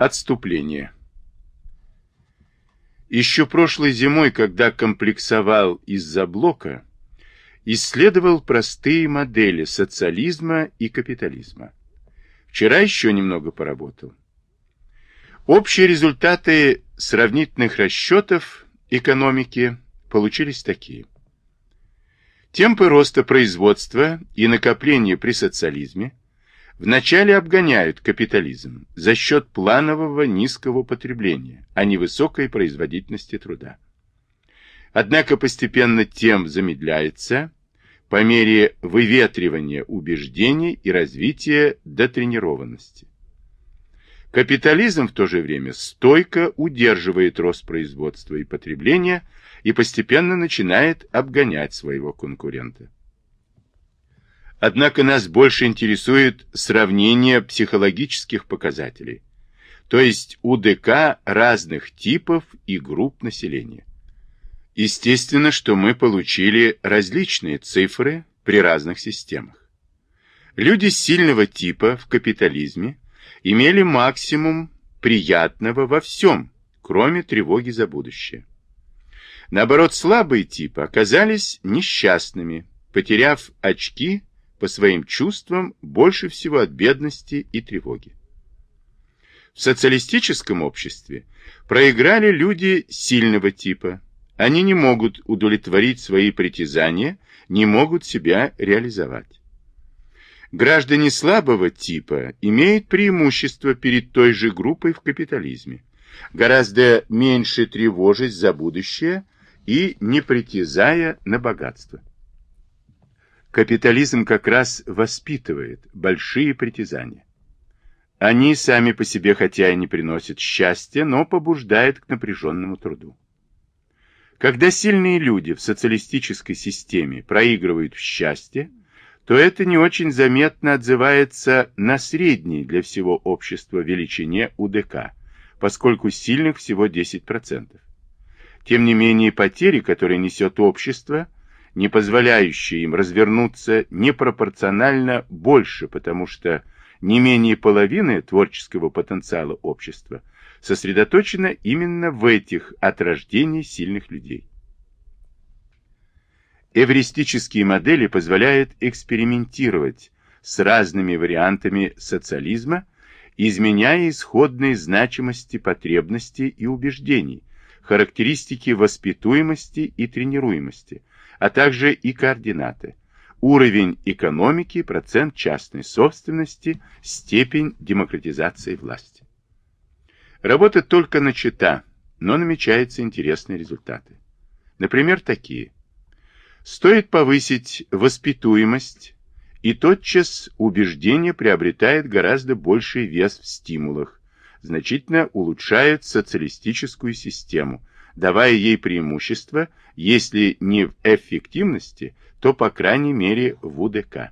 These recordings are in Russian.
Отступление. Еще прошлой зимой, когда комплексовал из-за блока, исследовал простые модели социализма и капитализма. Вчера еще немного поработал. Общие результаты сравнительных расчетов экономики получились такие. Темпы роста производства и накопления при социализме вначале обгоняют капитализм за счет планового низкого потребления, а не высокой производительности труда. Однако постепенно тем замедляется по мере выветривания убеждений и развития дотренированности. Капитализм в то же время стойко удерживает рост производства и потребления и постепенно начинает обгонять своего конкурента. Однако нас больше интересует сравнение психологических показателей, то есть УДК разных типов и групп населения. Естественно, что мы получили различные цифры при разных системах. Люди сильного типа в капитализме имели максимум приятного во всем, кроме тревоги за будущее. Наоборот, слабые типы оказались несчастными, потеряв очки по своим чувствам больше всего от бедности и тревоги. В социалистическом обществе проиграли люди сильного типа. Они не могут удовлетворить свои притязания, не могут себя реализовать. Граждане слабого типа имеют преимущество перед той же группой в капитализме, гораздо меньше тревожить за будущее и не притязая на богатство. Капитализм как раз воспитывает большие притязания. Они сами по себе хотя и не приносят счастья, но побуждают к напряженному труду. Когда сильные люди в социалистической системе проигрывают в счастье, то это не очень заметно отзывается на средней для всего общества величине УДК, поскольку сильных всего 10%. Тем не менее потери, которые несет общество – не позволяющие им развернуться непропорционально больше, потому что не менее половины творческого потенциала общества сосредоточено именно в этих от рождения сильных людей. Эвристические модели позволяют экспериментировать с разными вариантами социализма, изменяя исходные значимости потребностей и убеждений, характеристики воспитуемости и тренируемости, а также и координаты. Уровень экономики, процент частной собственности, степень демократизации власти. Работа только начата, но намечаются интересные результаты. Например, такие. Стоит повысить воспитуемость, и тотчас убеждение приобретает гораздо больший вес в стимулах, значительно улучшает социалистическую систему, давая ей преимущество, если не в эффективности, то, по крайней мере, в УДК.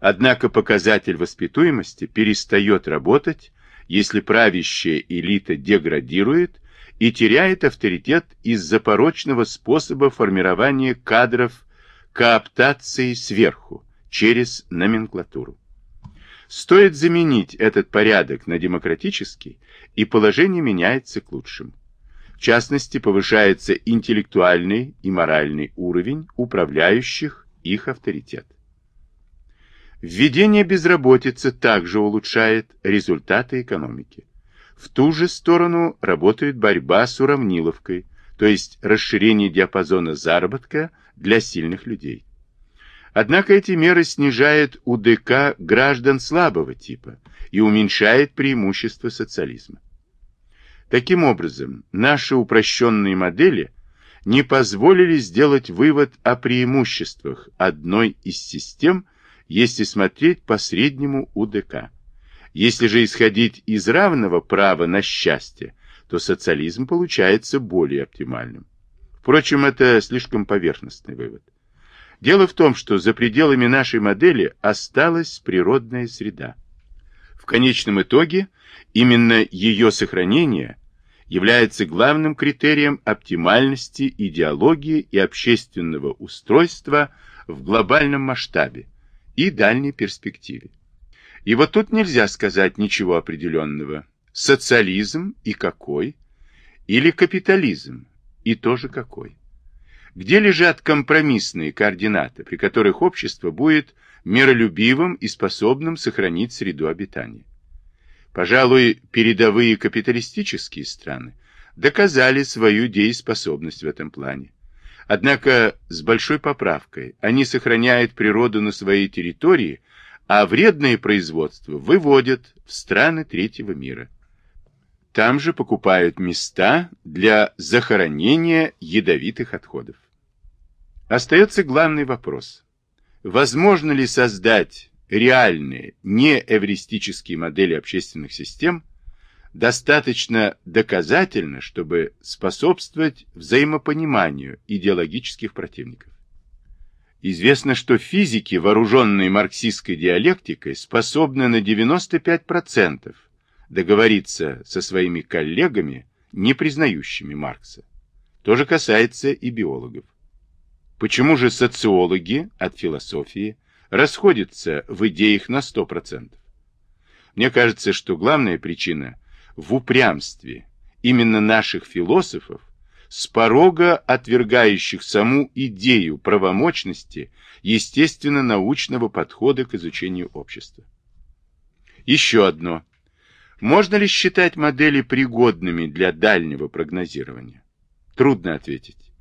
Однако показатель воспитуемости перестает работать, если правящая элита деградирует и теряет авторитет из-за порочного способа формирования кадров кооптации сверху, через номенклатуру. Стоит заменить этот порядок на демократический, и положение меняется к лучшему. В частности, повышается интеллектуальный и моральный уровень управляющих их авторитет. Введение безработицы также улучшает результаты экономики. В ту же сторону работает борьба с уравниловкой, то есть расширение диапазона заработка для сильных людей. Однако эти меры снижают УДК граждан слабого типа и уменьшают преимущества социализма. Таким образом, наши упрощенные модели не позволили сделать вывод о преимуществах одной из систем, если смотреть по среднему УДК. Если же исходить из равного права на счастье, то социализм получается более оптимальным. Впрочем, это слишком поверхностный вывод. Дело в том, что за пределами нашей модели осталась природная среда. В конечном итоге именно ее сохранение является главным критерием оптимальности идеологии и общественного устройства в глобальном масштабе и дальней перспективе. И вот тут нельзя сказать ничего определенного. Социализм и какой? Или капитализм и тоже какой? Где лежат компромиссные координаты, при которых общество будет миролюбивым и способным сохранить среду обитания? Пожалуй, передовые капиталистические страны доказали свою дееспособность в этом плане. Однако с большой поправкой они сохраняют природу на своей территории, а вредное производство выводят в страны третьего мира. Там же покупают места для захоронения ядовитых отходов. Остается главный вопрос. Возможно ли создать реальные, не эвристические модели общественных систем, достаточно доказательно, чтобы способствовать взаимопониманию идеологических противников. Известно, что физики, вооруженные марксистской диалектикой, способны на 95% договориться со своими коллегами, не признающими Маркса. То же касается и биологов. Почему же социологи от философии расходятся в идеях на 100%? Мне кажется, что главная причина в упрямстве именно наших философов, с порога отвергающих саму идею правомочности естественно-научного подхода к изучению общества. Еще одно. Можно ли считать модели пригодными для дальнего прогнозирования? Трудно ответить.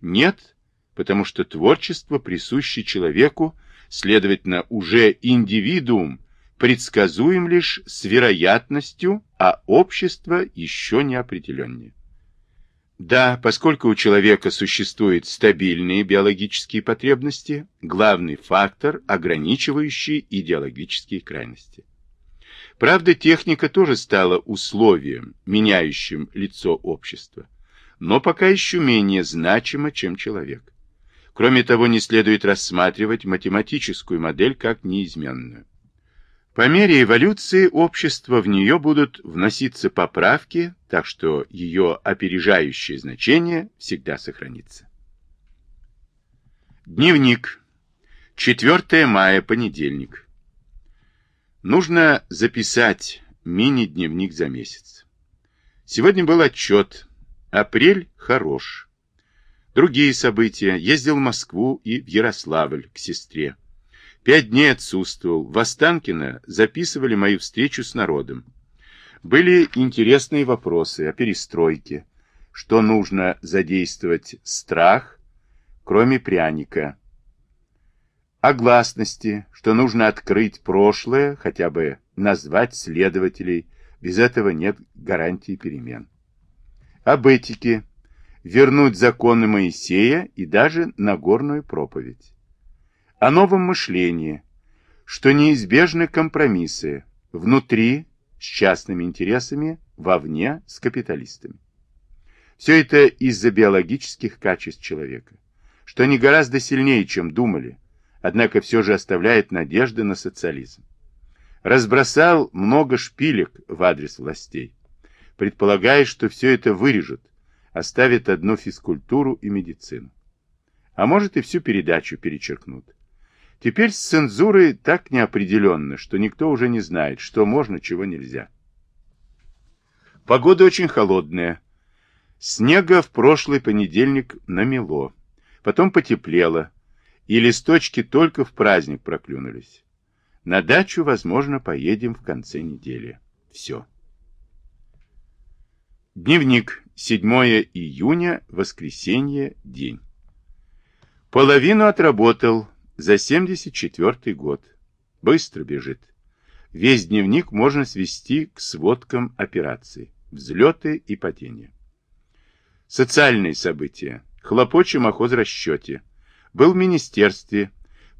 Нет, потому что творчество присуще человеку, следовательно, уже индивидуум предсказуем лишь с вероятностью, а общество еще не определеннее. Да, поскольку у человека существуют стабильные биологические потребности, главный фактор, ограничивающий идеологические крайности. Правда, техника тоже стала условием, меняющим лицо общества, но пока еще менее значима, чем человек. Кроме того, не следует рассматривать математическую модель как неизменную. По мере эволюции общества в нее будут вноситься поправки, так что ее опережающее значение всегда сохранится. Дневник. 4 мая, понедельник. Нужно записать мини-дневник за месяц. Сегодня был отчет. Апрель хорош. Другие события. Ездил в Москву и в Ярославль к сестре. Пять дней отсутствовал. В Останкино записывали мою встречу с народом. Были интересные вопросы о перестройке. Что нужно задействовать страх, кроме пряника. О гласности, что нужно открыть прошлое, хотя бы назвать следователей. Без этого нет гарантии перемен. Об этике вернуть законы Моисея и даже Нагорную проповедь. О новом мышлении, что неизбежны компромиссы внутри с частными интересами, вовне с капиталистами. Все это из-за биологических качеств человека, что они гораздо сильнее, чем думали, однако все же оставляет надежды на социализм. Разбросал много шпилек в адрес властей, предполагая, что все это вырежут, оставит одну физкультуру и медицину. А может и всю передачу перечеркнут. Теперь с цензурой так неопределенно, что никто уже не знает, что можно, чего нельзя. Погода очень холодная. Снега в прошлый понедельник намело. Потом потеплело, и листочки только в праздник проклюнулись. На дачу, возможно, поедем в конце недели. Все. Дневник. 7 июня, воскресенье, день. Половину отработал за 74 год. Быстро бежит. Весь дневник можно свести к сводкам операций. Взлеты и падения. Социальные события. Хлопочем о хозрасчете. Был в министерстве.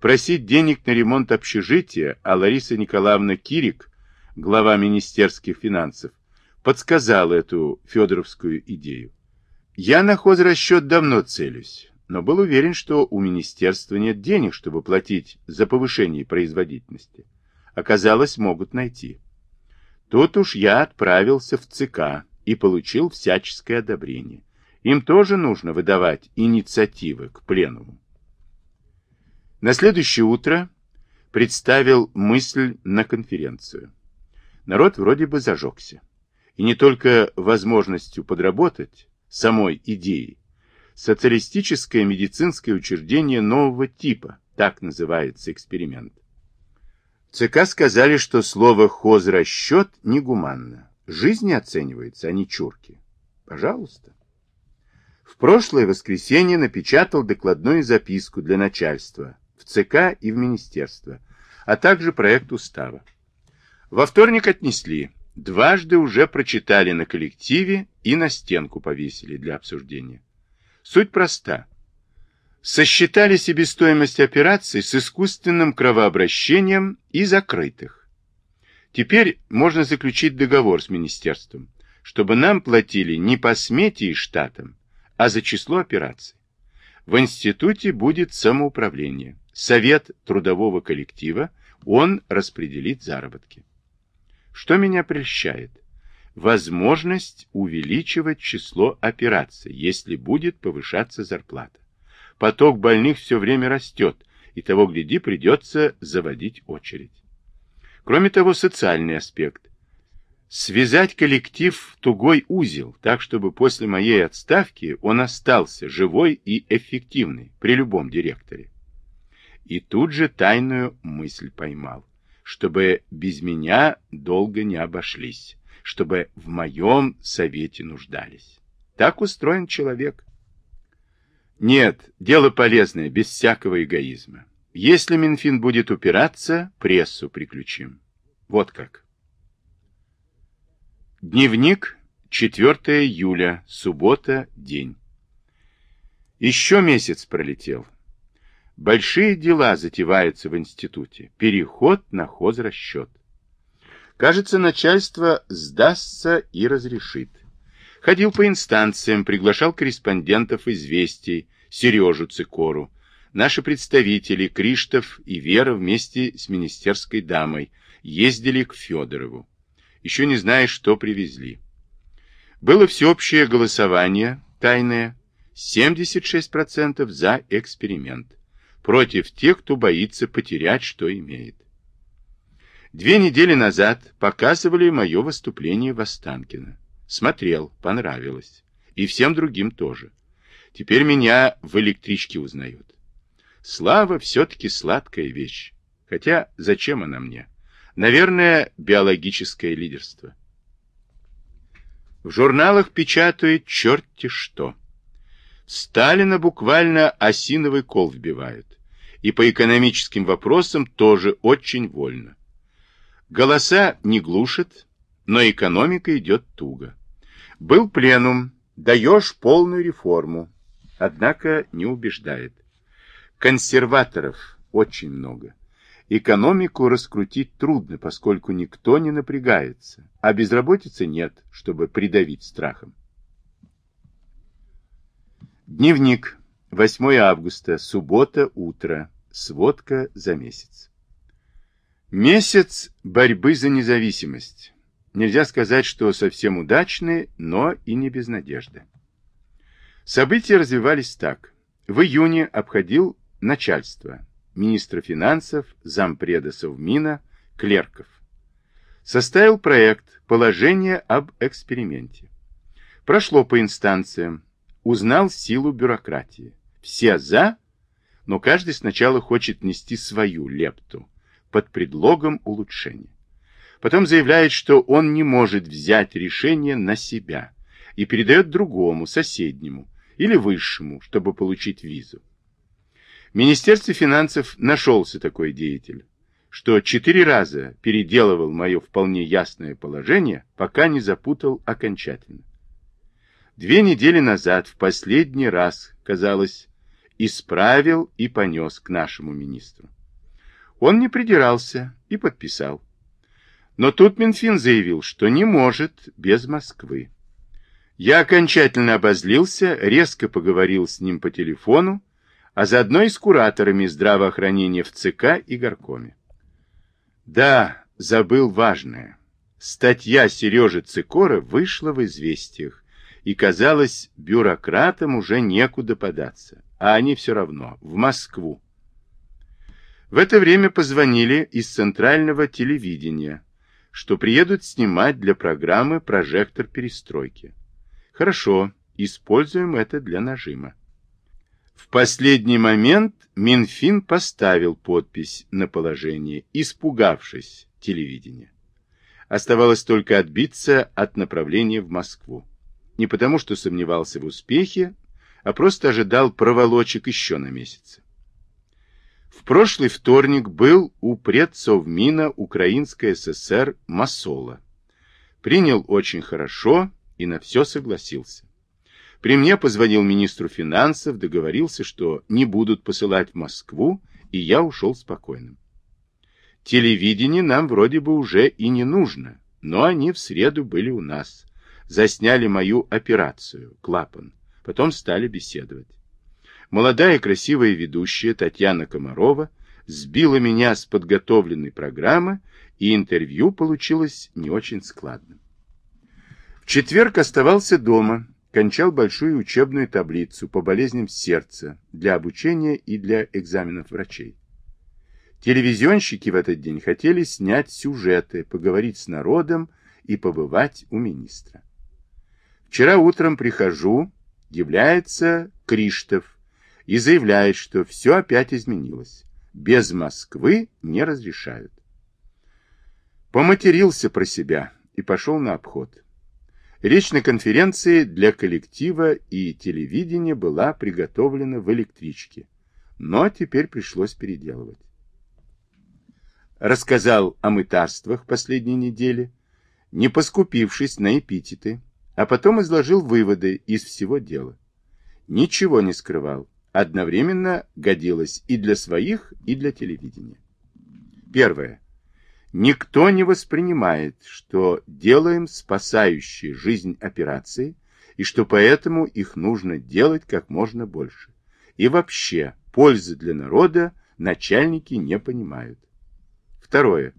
Просить денег на ремонт общежития, а Лариса Николаевна Кирик, глава министерских финансов, подсказал эту федоровскую идею. Я на хозрасчет давно целюсь, но был уверен, что у министерства нет денег, чтобы платить за повышение производительности. Оказалось, могут найти. Тут уж я отправился в ЦК и получил всяческое одобрение. Им тоже нужно выдавать инициативы к пленуму. На следующее утро представил мысль на конференцию. Народ вроде бы зажегся. И не только возможностью подработать самой идеей. Социалистическое медицинское учреждение нового типа, так называется эксперимент. ЦК сказали, что слово «хозрасчет» негуманно. Жизни оценивается, а не чурки. Пожалуйста. В прошлое воскресенье напечатал докладную записку для начальства в ЦК и в министерство, а также проект устава. Во вторник отнесли. Дважды уже прочитали на коллективе и на стенку повесили для обсуждения. Суть проста. Сосчитали себестоимость операций с искусственным кровообращением и закрытых. Теперь можно заключить договор с министерством, чтобы нам платили не по смете и штатам, а за число операций. В институте будет самоуправление, совет трудового коллектива, он распределит заработки. Что меня прельщает? Возможность увеличивать число операций, если будет повышаться зарплата. Поток больных все время растет, и того, гляди, придется заводить очередь. Кроме того, социальный аспект связать коллектив в тугой узел, так чтобы после моей отставки он остался живой и эффективный при любом директоре. И тут же тайную мысль поймал, чтобы без меня долго не обошлись, чтобы в моем совете нуждались. Так устроен человек. Нет, дело полезное, без всякого эгоизма. Если Минфин будет упираться, прессу приключим. Вот как. Дневник, 4 июля, суббота, день. Еще месяц пролетел. Большие дела затеваются в институте. Переход на хозрасчет. Кажется, начальство сдастся и разрешит. Ходил по инстанциям, приглашал корреспондентов известий, Сережу Цикору. Наши представители, Криштов и Вера вместе с министерской дамой, ездили к Федорову еще не зная, что привезли. Было всеобщее голосование, тайное, 76% за эксперимент, против тех, кто боится потерять, что имеет. Две недели назад показывали мое выступление в Останкино. Смотрел, понравилось. И всем другим тоже. Теперь меня в электричке узнают. Слава все-таки сладкая вещь. Хотя зачем она мне? Наверное, биологическое лидерство. В журналах печатают черти что. Сталина буквально осиновый кол вбивают. И по экономическим вопросам тоже очень вольно. Голоса не глушат, но экономика идет туго. Был пленум, даешь полную реформу, однако не убеждает. Консерваторов очень много. Экономику раскрутить трудно, поскольку никто не напрягается, а безработицы нет, чтобы придавить страхом. Дневник. 8 августа. Суббота. Утро. Сводка за месяц. Месяц борьбы за независимость. Нельзя сказать, что совсем удачный, но и не без надежды. События развивались так. В июне обходил начальство министра финансов, зампреда Совмина, клерков. Составил проект «Положение об эксперименте». Прошло по инстанциям, узнал силу бюрократии. Все «за», но каждый сначала хочет нести свою лепту под предлогом улучшения. Потом заявляет, что он не может взять решение на себя и передает другому, соседнему или высшему, чтобы получить визу. В Министерстве финансов нашелся такой деятель, что четыре раза переделывал мое вполне ясное положение, пока не запутал окончательно. Две недели назад, в последний раз, казалось, исправил и понес к нашему министру. Он не придирался и подписал. Но тут Минфин заявил, что не может без Москвы. Я окончательно обозлился, резко поговорил с ним по телефону, а заодно и с кураторами здравоохранения в ЦК и Горкоме. Да, забыл важное. Статья Сережи Цикора вышла в известиях, и, казалось, бюрократам уже некуда податься, а они все равно в Москву. В это время позвонили из центрального телевидения, что приедут снимать для программы «Прожектор перестройки». Хорошо, используем это для нажима. В последний момент Минфин поставил подпись на положение, испугавшись телевидения. Оставалось только отбиться от направления в Москву. Не потому, что сомневался в успехе, а просто ожидал проволочек еще на месяц. В прошлый вторник был у предсовмина Украинской ССР Масола. Принял очень хорошо и на все согласился. При мне позвонил министру финансов, договорился, что не будут посылать в Москву, и я ушел спокойным. Телевидение нам вроде бы уже и не нужно, но они в среду были у нас. Засняли мою операцию, клапан. Потом стали беседовать. Молодая красивая ведущая Татьяна Комарова сбила меня с подготовленной программы, и интервью получилось не очень складным. В четверг оставался дома, кончал большую учебную таблицу по болезням сердца для обучения и для экзаменов врачей. Телевизионщики в этот день хотели снять сюжеты, поговорить с народом и побывать у министра. Вчера утром прихожу, является Криштов, и заявляет, что все опять изменилось. Без Москвы не разрешают. Поматерился про себя и пошел на обход. Речь на конференции для коллектива и телевидения была приготовлена в электричке, но теперь пришлось переделывать. Рассказал о мытарствах последней недели, не поскупившись на эпитеты, а потом изложил выводы из всего дела. Ничего не скрывал, одновременно годилось и для своих, и для телевидения. Первое. Никто не воспринимает, что делаем спасающие жизнь операции, и что поэтому их нужно делать как можно больше. И вообще, пользы для народа начальники не понимают. Второе.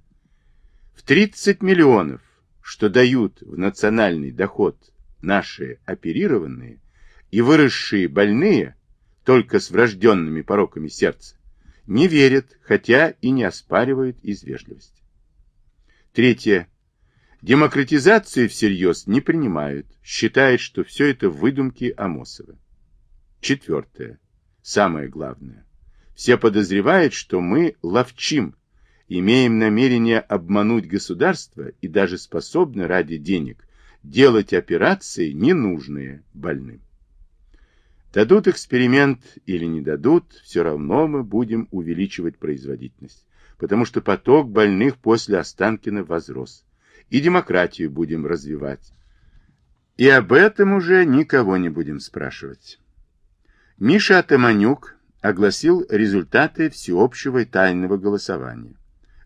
В 30 миллионов, что дают в национальный доход наши оперированные и выросшие больные, только с врожденными пороками сердца, не верят, хотя и не оспаривают из вежливости. Третье. Демократизацию всерьез не принимают, считают, что все это выдумки Амосова. Четвертое. Самое главное. Все подозревают, что мы ловчим, имеем намерение обмануть государство и даже способны ради денег делать операции ненужные больным. Дадут эксперимент или не дадут, все равно мы будем увеличивать производительность, потому что поток больных после Останкина возрос, и демократию будем развивать. И об этом уже никого не будем спрашивать. Миша Атаманюк огласил результаты всеобщего и тайного голосования.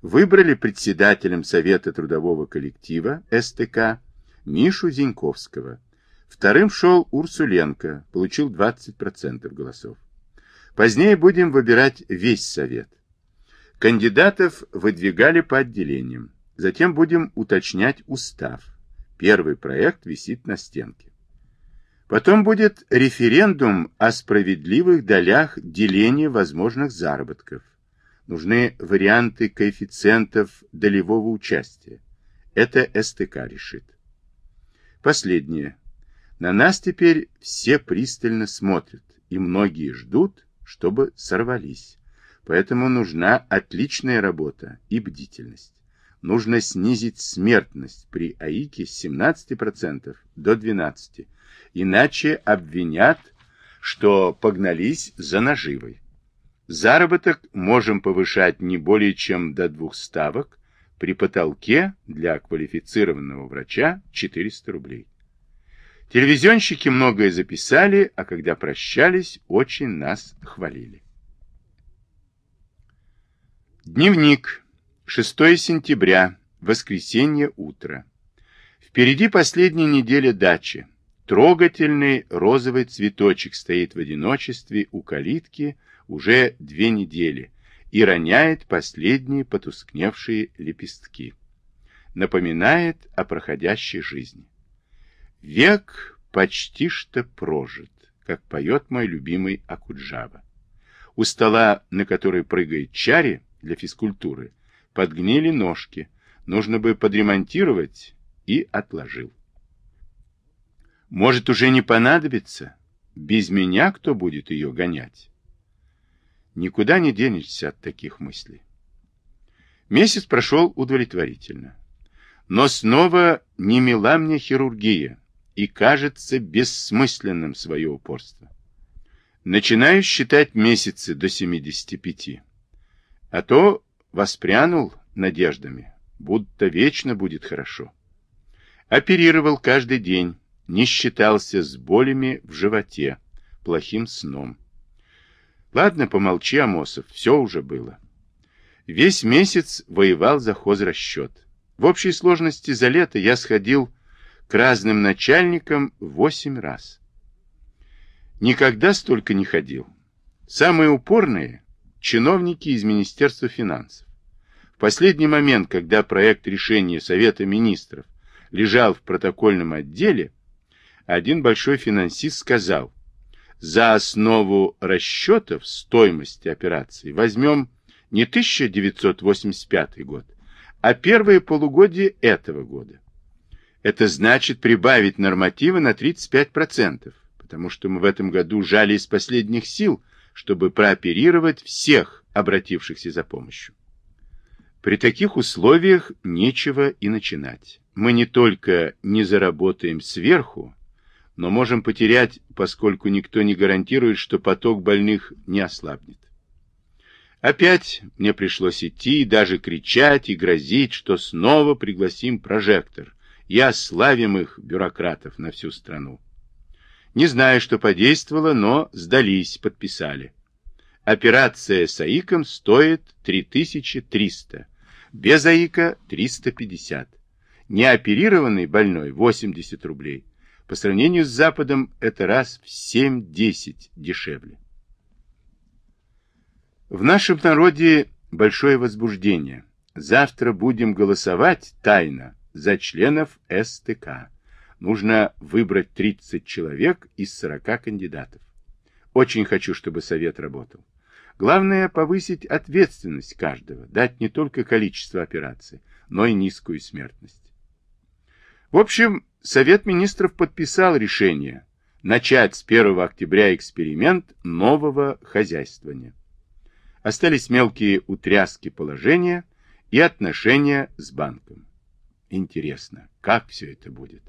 Выбрали председателем Совета трудового коллектива СТК Мишу Зиньковского. Вторым шел Урсуленко, получил 20% голосов. Позднее будем выбирать весь совет. Кандидатов выдвигали по отделениям. Затем будем уточнять устав. Первый проект висит на стенке. Потом будет референдум о справедливых долях деления возможных заработков. Нужны варианты коэффициентов долевого участия. Это СТК решит. Последнее. На нас теперь все пристально смотрят, и многие ждут, чтобы сорвались. Поэтому нужна отличная работа и бдительность. Нужно снизить смертность при АИКе с 17% до 12%, иначе обвинят, что погнались за наживой. Заработок можем повышать не более чем до двух ставок, при потолке для квалифицированного врача 400 рублей. Телевизионщики многое записали, а когда прощались, очень нас хвалили. Дневник. 6 сентября. Воскресенье утро. Впереди последняя неделя дачи. Трогательный розовый цветочек стоит в одиночестве у калитки уже две недели и роняет последние потускневшие лепестки. Напоминает о проходящей жизни. Век почти что прожит, как поет мой любимый Акуджава. У стола, на который прыгает Чари, для физкультуры. Подгнили ножки. Нужно бы подремонтировать. И отложил. Может, уже не понадобится? Без меня кто будет ее гонять? Никуда не денешься от таких мыслей. Месяц прошел удовлетворительно. Но снова не мила мне хирургия, и кажется бессмысленным свое упорство. Начинаю считать месяцы до 75. А то воспрянул надеждами, будто вечно будет хорошо. Оперировал каждый день, не считался с болями в животе, плохим сном. Ладно, помолчи, Амосов, все уже было. Весь месяц воевал за хозрасчет. В общей сложности за лето я сходил к разным начальникам восемь раз. Никогда столько не ходил. Самые упорные – чиновники из Министерства финансов. В последний момент, когда проект решения Совета Министров лежал в протокольном отделе, один большой финансист сказал, за основу расчетов стоимости операции возьмем не 1985 год, а первые полугодие этого года. Это значит прибавить нормативы на 35% потому что мы в этом году жали из последних сил, чтобы прооперировать всех обратившихся за помощью. При таких условиях нечего и начинать. Мы не только не заработаем сверху, но можем потерять, поскольку никто не гарантирует, что поток больных не ослабнет. Опять мне пришлось идти и даже кричать и грозить, что снова пригласим прожектор и ославим их, бюрократов, на всю страну. Не знаю, что подействовало, но сдались, подписали. Операция с АИКом стоит 3300, без АИКа 350. Неоперированный больной 80 рублей. По сравнению с Западом это раз в 7-10 дешевле. В нашем народе большое возбуждение. Завтра будем голосовать тайно за членов СТК нужно выбрать 30 человек из 40 кандидатов. Очень хочу, чтобы совет работал. Главное повысить ответственность каждого, дать не только количество операций, но и низкую смертность. В общем, Совет министров подписал решение начать с 1 октября эксперимент нового хозяйствования. Остались мелкие утряски положения и отношения с банком. Интересно, как все это будет?